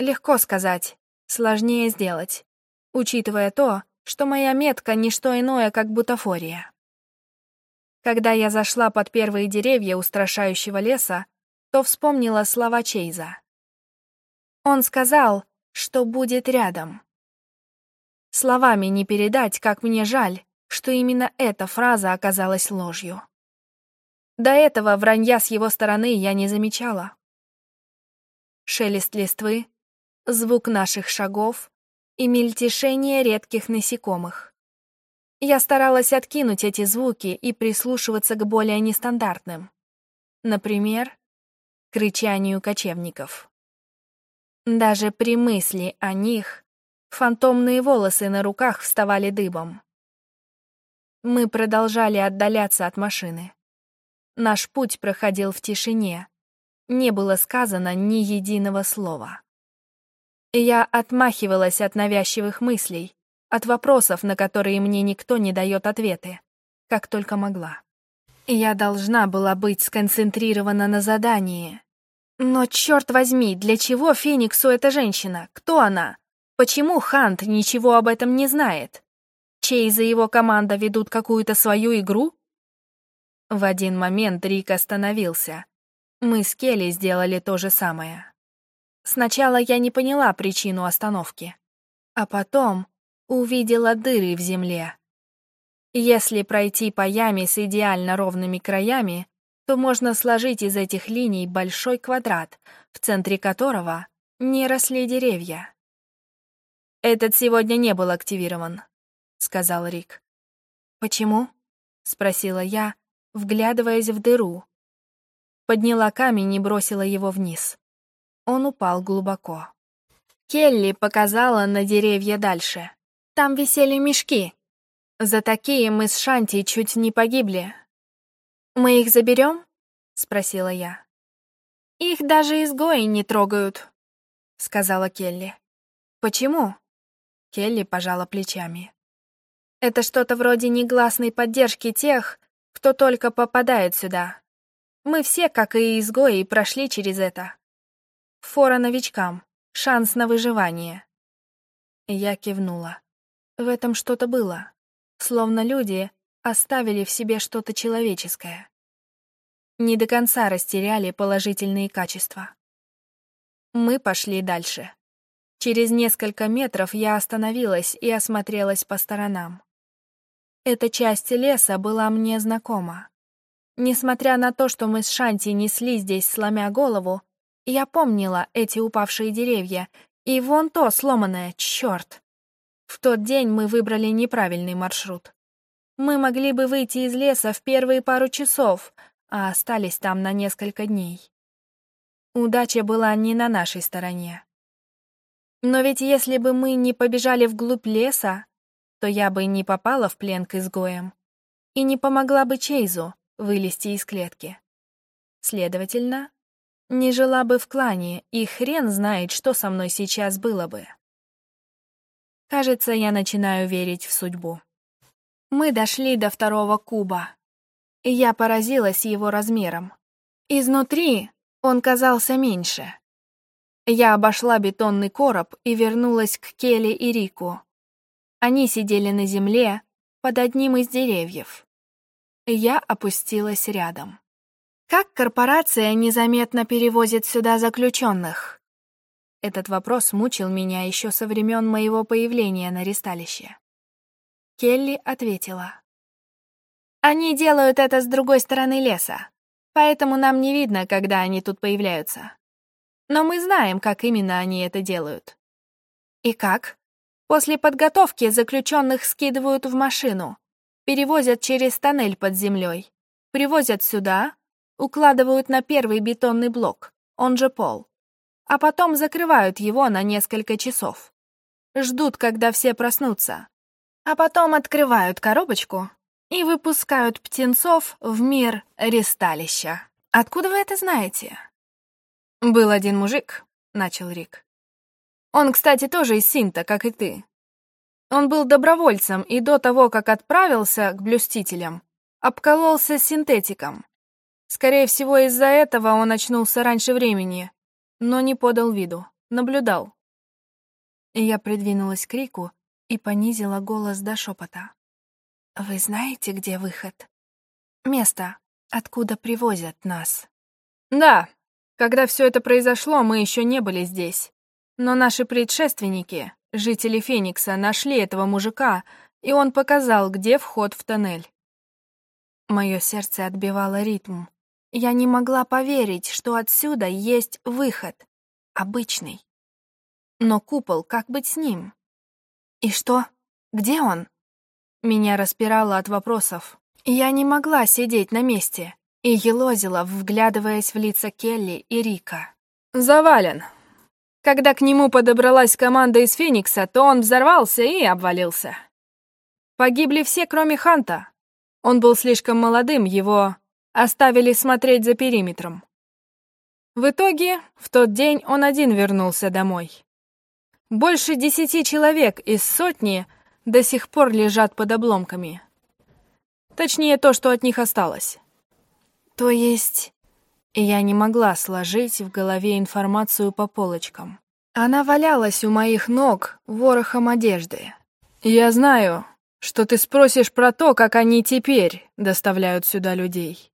Легко сказать, сложнее сделать, учитывая то, что моя метка — не что иное, как бутафория. Когда я зашла под первые деревья устрашающего леса, то вспомнила слова Чейза. Он сказал, что будет рядом. Словами не передать, как мне жаль, что именно эта фраза оказалась ложью. До этого вранья с его стороны я не замечала. Шелест листвы, звук наших шагов и мельтешение редких насекомых. Я старалась откинуть эти звуки и прислушиваться к более нестандартным. Например, к рычанию кочевников. Даже при мысли о них фантомные волосы на руках вставали дыбом. Мы продолжали отдаляться от машины. Наш путь проходил в тишине. Не было сказано ни единого слова. Я отмахивалась от навязчивых мыслей, от вопросов, на которые мне никто не дает ответы, как только могла. Я должна была быть сконцентрирована на задании. Но, черт возьми, для чего Фениксу эта женщина? Кто она? Почему Хант ничего об этом не знает? Чейз и его команда ведут какую-то свою игру? В один момент Рик остановился. Мы с Келли сделали то же самое. Сначала я не поняла причину остановки, а потом увидела дыры в земле. Если пройти по яме с идеально ровными краями, то можно сложить из этих линий большой квадрат, в центре которого не росли деревья. «Этот сегодня не был активирован», — сказал Рик. «Почему?» — спросила я, вглядываясь в дыру. Подняла камень и бросила его вниз. Он упал глубоко. Келли показала на деревья дальше. Там висели мешки. За такие мы с Шанти чуть не погибли. «Мы их заберем?» — спросила я. «Их даже изгои не трогают», — сказала Келли. «Почему?» Келли пожала плечами. «Это что-то вроде негласной поддержки тех, кто только попадает сюда. Мы все, как и изгои, прошли через это. Фора новичкам, шанс на выживание». Я кивнула. В этом что-то было. Словно люди оставили в себе что-то человеческое. Не до конца растеряли положительные качества. Мы пошли дальше. Через несколько метров я остановилась и осмотрелась по сторонам. Эта часть леса была мне знакома. Несмотря на то, что мы с Шанти несли здесь, сломя голову, я помнила эти упавшие деревья и вон то сломанное, черт. В тот день мы выбрали неправильный маршрут. Мы могли бы выйти из леса в первые пару часов, а остались там на несколько дней. Удача была не на нашей стороне. Но ведь если бы мы не побежали вглубь леса, то я бы не попала в плен к изгоям и не помогла бы Чейзу вылезти из клетки. Следовательно, не жила бы в клане, и хрен знает, что со мной сейчас было бы. Кажется, я начинаю верить в судьбу. Мы дошли до второго куба, я поразилась его размером. Изнутри он казался меньше. Я обошла бетонный короб и вернулась к Келли и Рику. Они сидели на земле под одним из деревьев. Я опустилась рядом. Как корпорация незаметно перевозит сюда заключенных? Этот вопрос мучил меня еще со времен моего появления на ристалище. Келли ответила. «Они делают это с другой стороны леса, поэтому нам не видно, когда они тут появляются. Но мы знаем, как именно они это делают. И как? После подготовки заключенных скидывают в машину, перевозят через тоннель под землей, привозят сюда, укладывают на первый бетонный блок, он же пол, а потом закрывают его на несколько часов. Ждут, когда все проснутся, а потом открывают коробочку и выпускают птенцов в мир ресталища. Откуда вы это знаете? «Был один мужик», — начал Рик. «Он, кстати, тоже из Синта, как и ты. Он был добровольцем и до того, как отправился к блюстителям, обкололся синтетиком. Скорее всего, из-за этого он очнулся раньше времени, но не подал виду. наблюдал. Я придвинулась к Рику и понизила голос до шепота. «Вы знаете, где выход? Место, откуда привозят нас?» «Да, когда все это произошло, мы еще не были здесь. Но наши предшественники, жители Феникса, нашли этого мужика, и он показал, где вход в тоннель. Мое сердце отбивало ритм. Я не могла поверить, что отсюда есть выход. Обычный. Но купол, как быть с ним? И что? Где он? Меня распирало от вопросов. Я не могла сидеть на месте и елозила, вглядываясь в лица Келли и Рика. «Завален!» Когда к нему подобралась команда из Феникса, то он взорвался и обвалился. Погибли все, кроме Ханта. Он был слишком молодым, его оставили смотреть за периметром. В итоге, в тот день он один вернулся домой. Больше десяти человек из сотни до сих пор лежат под обломками. Точнее, то, что от них осталось. То есть... Я не могла сложить в голове информацию по полочкам. Она валялась у моих ног ворохом одежды. Я знаю, что ты спросишь про то, как они теперь доставляют сюда людей.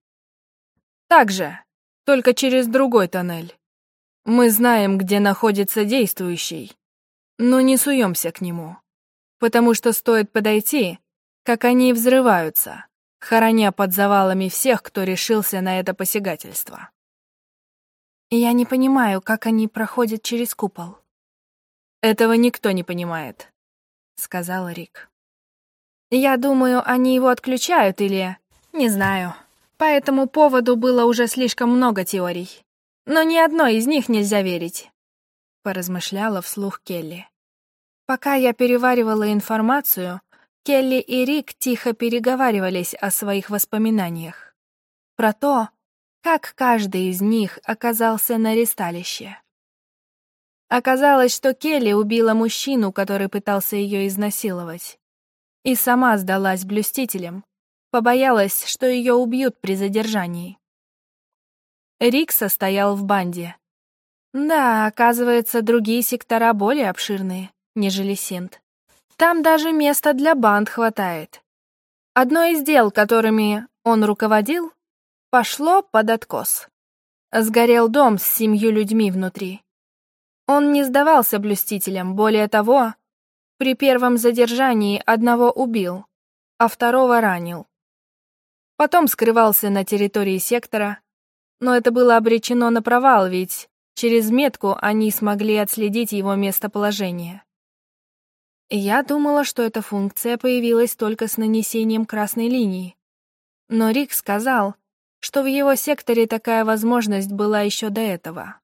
Так же, только через другой тоннель. Мы знаем, где находится действующий, но не суемся к нему, потому что стоит подойти, как они взрываются, хороня под завалами всех, кто решился на это посягательство. Я не понимаю, как они проходят через купол. Этого никто не понимает, сказал Рик. Я думаю, они его отключают или... Не знаю. По этому поводу было уже слишком много теорий. Но ни одной из них нельзя верить. Поразмышляла вслух Келли. Пока я переваривала информацию, Келли и Рик тихо переговаривались о своих воспоминаниях. Про то, как каждый из них оказался на ресталище. Оказалось, что Келли убила мужчину, который пытался ее изнасиловать и сама сдалась блюстителям, побоялась, что ее убьют при задержании. Рик состоял в банде. Да, оказывается, другие сектора более обширные, нежели Синт. Там даже места для банд хватает. Одно из дел, которыми он руководил, пошло под откос. Сгорел дом с семью людьми внутри. Он не сдавался блюстителям, более того, при первом задержании одного убил, а второго ранил. Потом скрывался на территории сектора, но это было обречено на провал, ведь через метку они смогли отследить его местоположение. Я думала, что эта функция появилась только с нанесением красной линии. Но Рик сказал, что в его секторе такая возможность была еще до этого.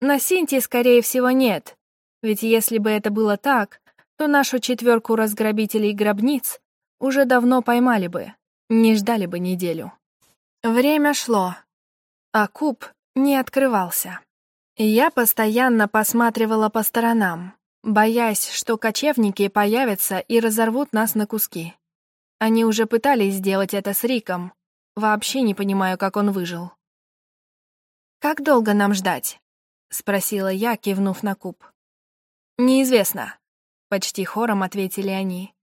На Синте, скорее всего, нет, ведь если бы это было так, то нашу четверку разграбителей гробниц уже давно поймали бы, не ждали бы неделю. Время шло, а куб не открывался. Я постоянно посматривала по сторонам, боясь, что кочевники появятся и разорвут нас на куски. Они уже пытались сделать это с Риком. Вообще не понимаю, как он выжил. «Как долго нам ждать?» — спросила я, кивнув на куб. «Неизвестно», — почти хором ответили они.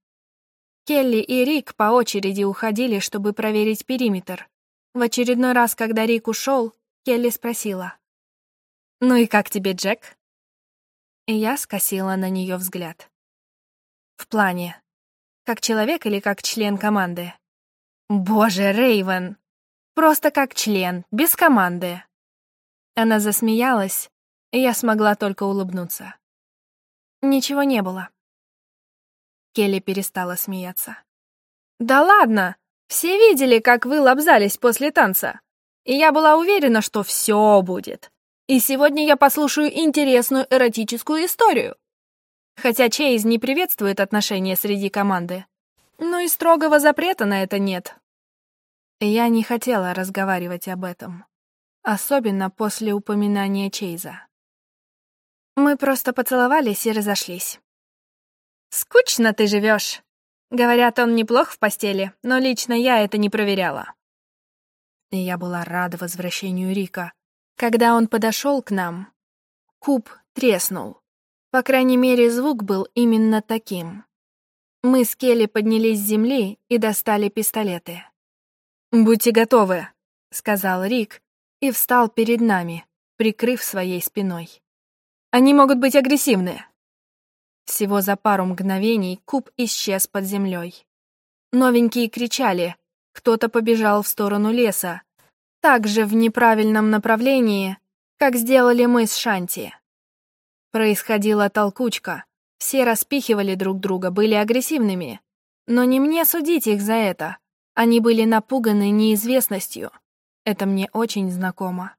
Келли и Рик по очереди уходили, чтобы проверить периметр. В очередной раз, когда Рик ушел, Келли спросила. «Ну и как тебе, Джек?» И я скосила на нее взгляд. «В плане, как человек или как член команды?» «Боже, Рейвен! Просто как член, без команды!» Она засмеялась, и я смогла только улыбнуться. Ничего не было. Келли перестала смеяться. «Да ладно! Все видели, как вы лобзались после танца. И я была уверена, что все будет. И сегодня я послушаю интересную эротическую историю. Хотя Чейз не приветствует отношения среди команды. Но и строгого запрета на это нет. Я не хотела разговаривать об этом. Особенно после упоминания Чейза. Мы просто поцеловались и разошлись. «Скучно ты живешь. Говорят, он неплох в постели, но лично я это не проверяла. И я была рада возвращению Рика. Когда он подошел к нам, Куб треснул. По крайней мере, звук был именно таким. Мы с Келли поднялись с земли и достали пистолеты. «Будьте готовы», — сказал Рик и встал перед нами, прикрыв своей спиной. «Они могут быть агрессивны». Всего за пару мгновений куб исчез под землей. Новенькие кричали, кто-то побежал в сторону леса, также в неправильном направлении, как сделали мы с Шанти. Происходила толкучка, все распихивали друг друга, были агрессивными. Но не мне судить их за это. Они были напуганы неизвестностью. Это мне очень знакомо.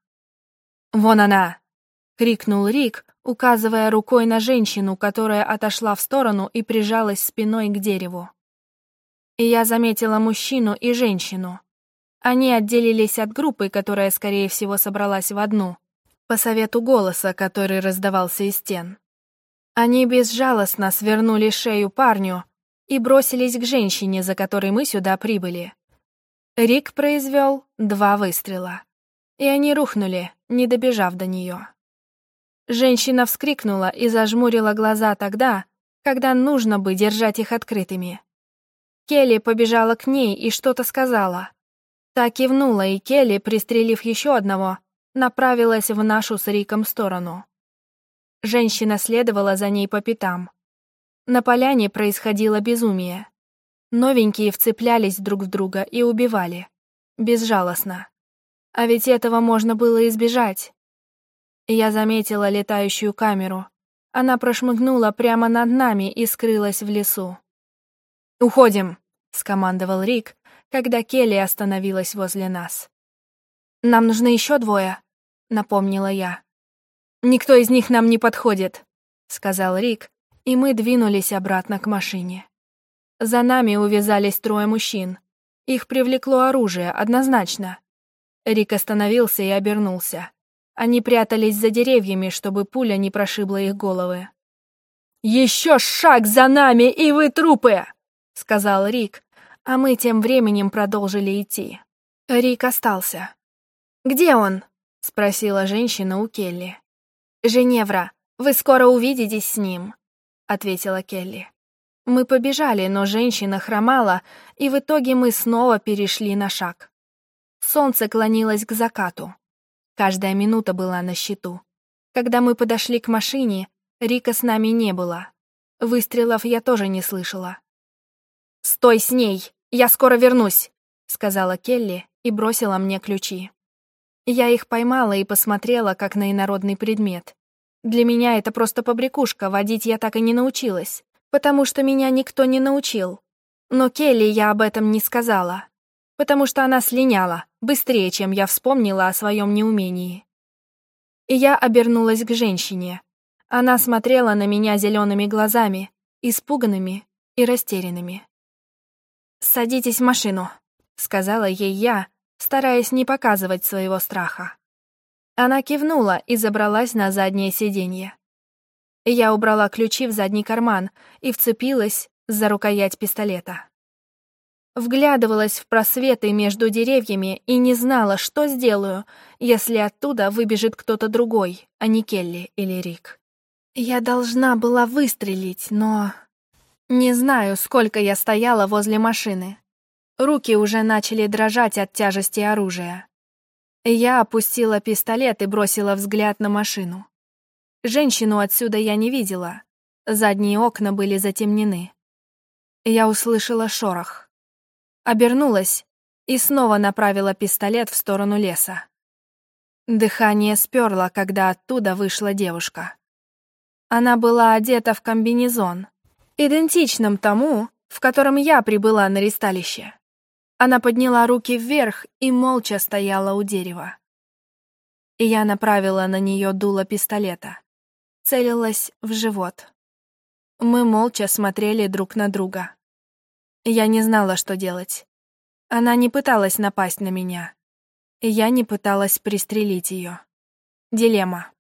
«Вон она!» — крикнул Рик, указывая рукой на женщину, которая отошла в сторону и прижалась спиной к дереву. И я заметила мужчину и женщину. Они отделились от группы, которая, скорее всего, собралась в одну, по совету голоса, который раздавался из стен. Они безжалостно свернули шею парню и бросились к женщине, за которой мы сюда прибыли. Рик произвел два выстрела, и они рухнули, не добежав до нее. Женщина вскрикнула и зажмурила глаза тогда, когда нужно бы держать их открытыми. Келли побежала к ней и что-то сказала. Та кивнула, и Келли, пристрелив еще одного, направилась в нашу с Риком сторону. Женщина следовала за ней по пятам. На поляне происходило безумие. Новенькие вцеплялись друг в друга и убивали. Безжалостно. А ведь этого можно было избежать. Я заметила летающую камеру. Она прошмыгнула прямо над нами и скрылась в лесу. «Уходим!» — скомандовал Рик, когда Келли остановилась возле нас. «Нам нужны еще двое», — напомнила я. «Никто из них нам не подходит», — сказал Рик, и мы двинулись обратно к машине. За нами увязались трое мужчин. Их привлекло оружие, однозначно. Рик остановился и обернулся. Они прятались за деревьями, чтобы пуля не прошибла их головы. «Еще шаг за нами, и вы трупы!» — сказал Рик, а мы тем временем продолжили идти. Рик остался. «Где он?» — спросила женщина у Келли. «Женевра, вы скоро увидитесь с ним», — ответила Келли. Мы побежали, но женщина хромала, и в итоге мы снова перешли на шаг. Солнце клонилось к закату. Каждая минута была на счету. Когда мы подошли к машине, Рика с нами не было. Выстрелов я тоже не слышала. «Стой с ней! Я скоро вернусь!» — сказала Келли и бросила мне ключи. Я их поймала и посмотрела, как на инородный предмет. Для меня это просто побрякушка, водить я так и не научилась, потому что меня никто не научил. Но Келли я об этом не сказала, потому что она слиняла, быстрее, чем я вспомнила о своем неумении. И я обернулась к женщине. Она смотрела на меня зелеными глазами, испуганными и растерянными. «Садитесь в машину», — сказала ей я, стараясь не показывать своего страха. Она кивнула и забралась на заднее сиденье. Я убрала ключи в задний карман и вцепилась за рукоять пистолета. Вглядывалась в просветы между деревьями и не знала, что сделаю, если оттуда выбежит кто-то другой, а не Келли или Рик. Я должна была выстрелить, но... Не знаю, сколько я стояла возле машины. Руки уже начали дрожать от тяжести оружия. Я опустила пистолет и бросила взгляд на машину. Женщину отсюда я не видела. Задние окна были затемнены. Я услышала шорох. Обернулась и снова направила пистолет в сторону леса. Дыхание сперло, когда оттуда вышла девушка. Она была одета в комбинезон, идентичном тому, в котором я прибыла на ристалище. Она подняла руки вверх и молча стояла у дерева. И я направила на нее дуло пистолета. Целилась в живот. Мы молча смотрели друг на друга. Я не знала, что делать. Она не пыталась напасть на меня. Я не пыталась пристрелить ее. Дилемма.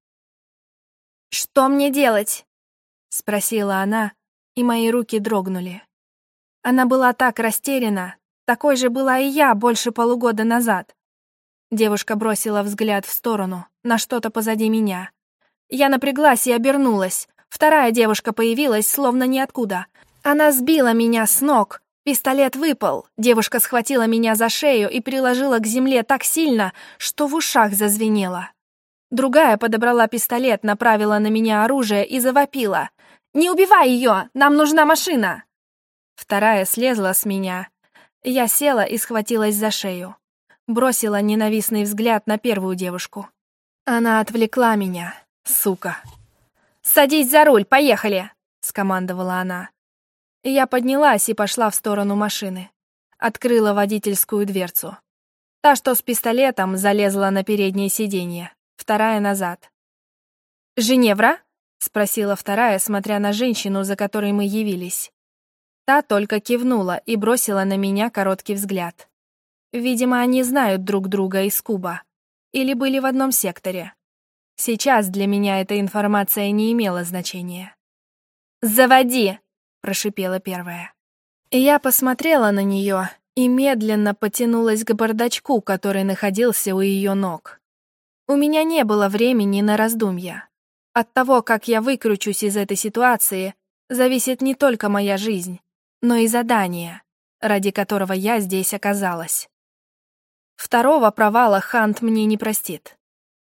«Что мне делать?» — спросила она, и мои руки дрогнули. Она была так растеряна, такой же была и я больше полугода назад. Девушка бросила взгляд в сторону, на что-то позади меня. Я напряглась и обернулась. Вторая девушка появилась, словно ниоткуда. Она сбила меня с ног. Пистолет выпал. Девушка схватила меня за шею и приложила к земле так сильно, что в ушах зазвенело. Другая подобрала пистолет, направила на меня оружие и завопила. «Не убивай ее! Нам нужна машина!» Вторая слезла с меня. Я села и схватилась за шею. Бросила ненавистный взгляд на первую девушку. Она отвлекла меня, сука. «Садись за руль, поехали!» — скомандовала она. Я поднялась и пошла в сторону машины. Открыла водительскую дверцу. Та, что с пистолетом, залезла на переднее сиденье, вторая назад. «Женевра?» — спросила вторая, смотря на женщину, за которой мы явились. Та только кивнула и бросила на меня короткий взгляд. Видимо, они знают друг друга из Куба. Или были в одном секторе. Сейчас для меня эта информация не имела значения. «Заводи!» — прошипела первая. Я посмотрела на нее и медленно потянулась к бардачку, который находился у ее ног. У меня не было времени на раздумья. От того, как я выкручусь из этой ситуации, зависит не только моя жизнь, но и задание, ради которого я здесь оказалась. Второго провала Хант мне не простит.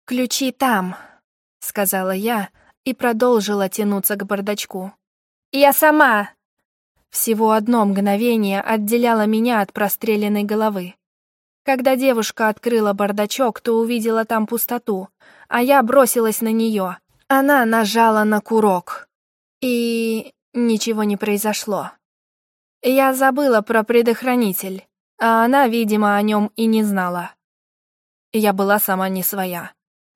«Ключи там», — сказала я и продолжила тянуться к бардачку. «Я сама!» Всего одно мгновение отделяло меня от простреленной головы. Когда девушка открыла бардачок, то увидела там пустоту, а я бросилась на нее. Она нажала на курок. И ничего не произошло. Я забыла про предохранитель а она, видимо, о нем и не знала. Я была сама не своя.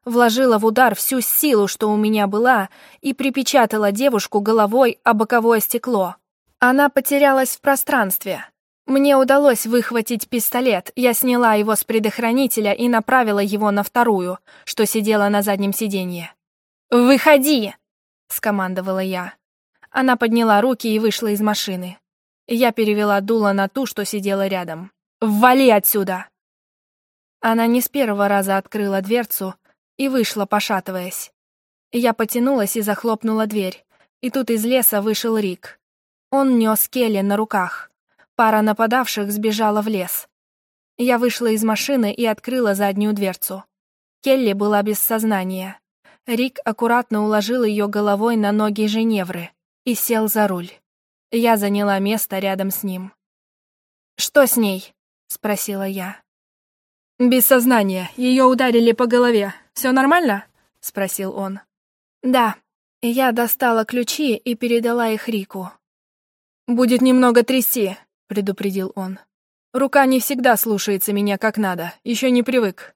Вложила в удар всю силу, что у меня была, и припечатала девушку головой о боковое стекло. Она потерялась в пространстве. Мне удалось выхватить пистолет, я сняла его с предохранителя и направила его на вторую, что сидела на заднем сиденье. «Выходи!» — скомандовала я. Она подняла руки и вышла из машины. Я перевела дуло на ту, что сидела рядом. Ввали отсюда!» Она не с первого раза открыла дверцу и вышла, пошатываясь. Я потянулась и захлопнула дверь, и тут из леса вышел Рик. Он нес Келли на руках. Пара нападавших сбежала в лес. Я вышла из машины и открыла заднюю дверцу. Келли была без сознания. Рик аккуратно уложил ее головой на ноги Женевры и сел за руль. Я заняла место рядом с ним. «Что с ней?» — спросила я. «Без сознания. Ее ударили по голове. Все нормально?» — спросил он. «Да». Я достала ключи и передала их Рику. «Будет немного трясти», — предупредил он. «Рука не всегда слушается меня как надо. Еще не привык».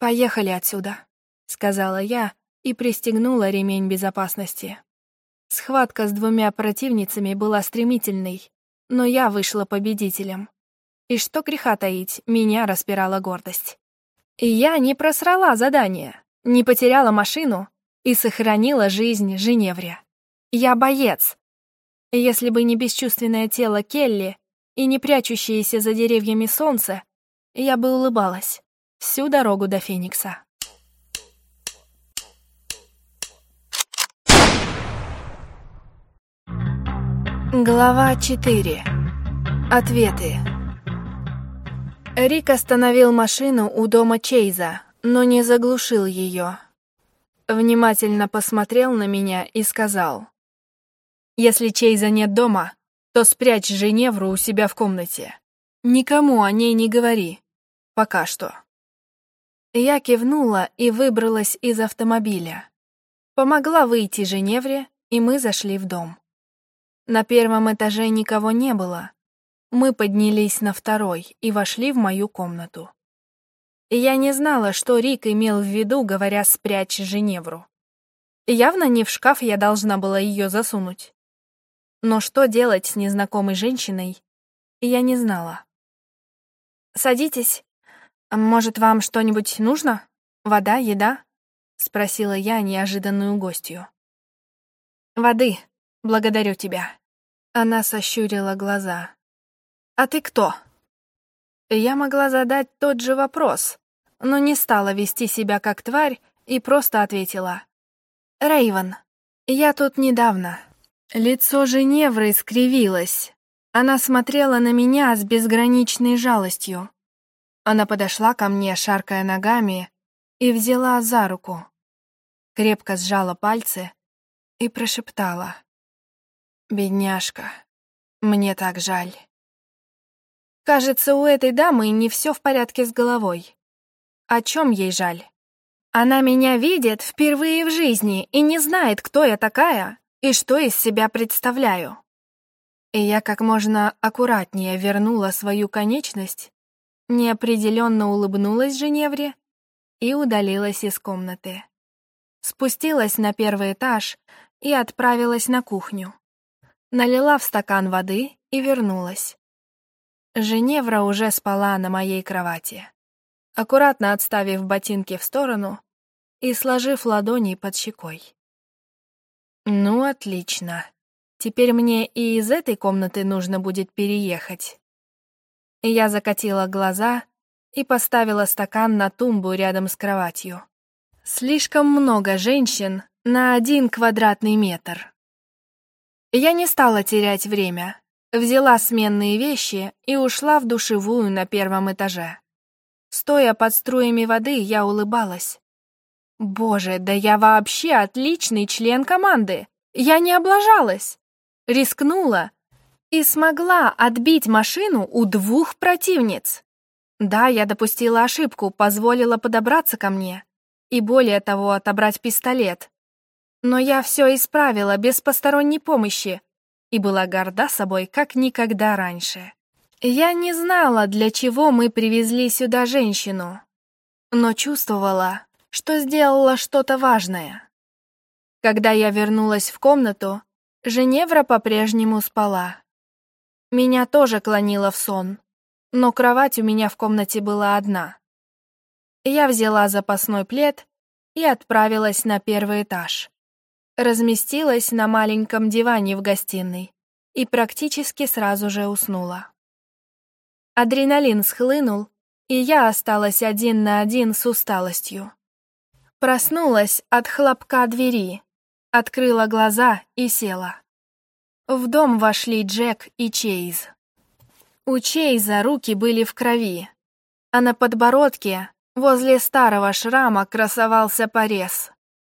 «Поехали отсюда», — сказала я и пристегнула ремень безопасности. Схватка с двумя противницами была стремительной, но я вышла победителем. И что греха таить, меня распирала гордость. Я не просрала задание, не потеряла машину и сохранила жизнь Женевре. Я боец. Если бы не бесчувственное тело Келли и не прячущееся за деревьями солнце, я бы улыбалась всю дорогу до Феникса. Глава 4. Ответы. Рик остановил машину у дома Чейза, но не заглушил ее. Внимательно посмотрел на меня и сказал. «Если Чейза нет дома, то спрячь Женевру у себя в комнате. Никому о ней не говори. Пока что». Я кивнула и выбралась из автомобиля. Помогла выйти Женевре, и мы зашли в дом. На первом этаже никого не было, мы поднялись на второй и вошли в мою комнату. Я не знала, что Рик имел в виду, говоря «спрячь Женевру». Явно не в шкаф я должна была ее засунуть. Но что делать с незнакомой женщиной, я не знала. «Садитесь. Может, вам что-нибудь нужно? Вода, еда?» — спросила я неожиданную гостью. «Воды. Благодарю тебя». Она сощурила глаза. «А ты кто?» Я могла задать тот же вопрос, но не стала вести себя как тварь и просто ответила. Рейвен, я тут недавно. Лицо Женевры скривилось. Она смотрела на меня с безграничной жалостью. Она подошла ко мне, шаркая ногами, и взяла за руку. Крепко сжала пальцы и прошептала. «Бедняжка, мне так жаль». Кажется, у этой дамы не все в порядке с головой. О чем ей жаль? Она меня видит впервые в жизни и не знает, кто я такая и что из себя представляю. И я как можно аккуратнее вернула свою конечность, неопределенно улыбнулась Женевре и удалилась из комнаты. Спустилась на первый этаж и отправилась на кухню. Налила в стакан воды и вернулась. Женевра уже спала на моей кровати. Аккуратно отставив ботинки в сторону, и сложив ладони под щекой. «Ну, отлично. Теперь мне и из этой комнаты нужно будет переехать». Я закатила глаза и поставила стакан на тумбу рядом с кроватью. Слишком много женщин на один квадратный метр. Я не стала терять время, взяла сменные вещи и ушла в душевую на первом этаже. Стоя под струями воды, я улыбалась. Боже, да я вообще отличный член команды. Я не облажалась. Рискнула и смогла отбить машину у двух противниц. Да, я допустила ошибку, позволила подобраться ко мне и более того отобрать пистолет. Но я все исправила без посторонней помощи и была горда собой как никогда раньше. Я не знала, для чего мы привезли сюда женщину, но чувствовала, что сделала что-то важное. Когда я вернулась в комнату, Женевра по-прежнему спала. Меня тоже клонило в сон, но кровать у меня в комнате была одна. Я взяла запасной плед и отправилась на первый этаж. Разместилась на маленьком диване в гостиной и практически сразу же уснула. Адреналин схлынул, и я осталась один на один с усталостью. Проснулась от хлопка двери, открыла глаза и села. В дом вошли Джек и Чейз. У Чейза руки были в крови, а на подбородке, возле старого шрама, красовался порез.